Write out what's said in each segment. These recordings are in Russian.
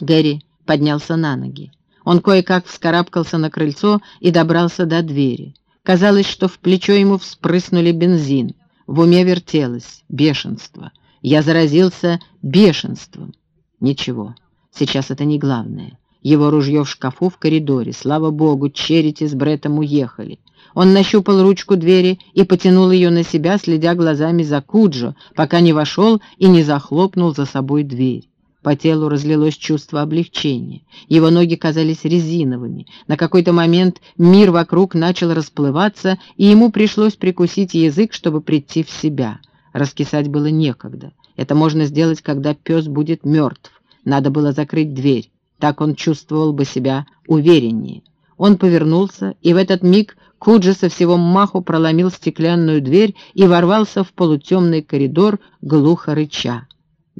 Гэри поднялся на ноги. Он кое-как вскарабкался на крыльцо и добрался до двери. Казалось, что в плечо ему вспрыснули бензин. В уме вертелось бешенство. Я заразился бешенством. Ничего, сейчас это не главное. Его ружье в шкафу в коридоре. Слава богу, Черити с Бреттом уехали. Он нащупал ручку двери и потянул ее на себя, следя глазами за Куджо, пока не вошел и не захлопнул за собой дверь. По телу разлилось чувство облегчения. Его ноги казались резиновыми. На какой-то момент мир вокруг начал расплываться, и ему пришлось прикусить язык, чтобы прийти в себя. Раскисать было некогда. Это можно сделать, когда пес будет мертв. Надо было закрыть дверь. Так он чувствовал бы себя увереннее. Он повернулся, и в этот миг Куджи со всего маху проломил стеклянную дверь и ворвался в полутемный коридор, глухо рыча.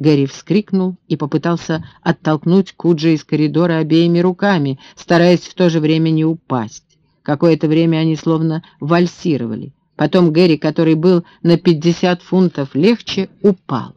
Гэри вскрикнул и попытался оттолкнуть Куджи из коридора обеими руками, стараясь в то же время не упасть. Какое-то время они словно вальсировали. Потом Гэри, который был на 50 фунтов легче, упал.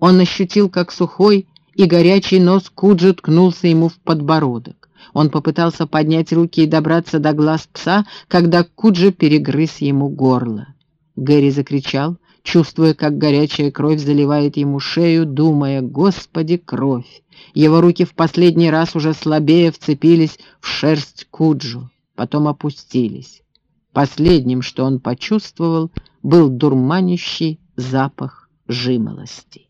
Он ощутил, как сухой и горячий нос Куджи ткнулся ему в подбородок. Он попытался поднять руки и добраться до глаз пса, когда Куджи перегрыз ему горло. Гэри закричал, чувствуя, как горячая кровь заливает ему шею, думая «Господи, кровь!». Его руки в последний раз уже слабее вцепились в шерсть Куджу, потом опустились. Последним, что он почувствовал, был дурманящий запах жимолости.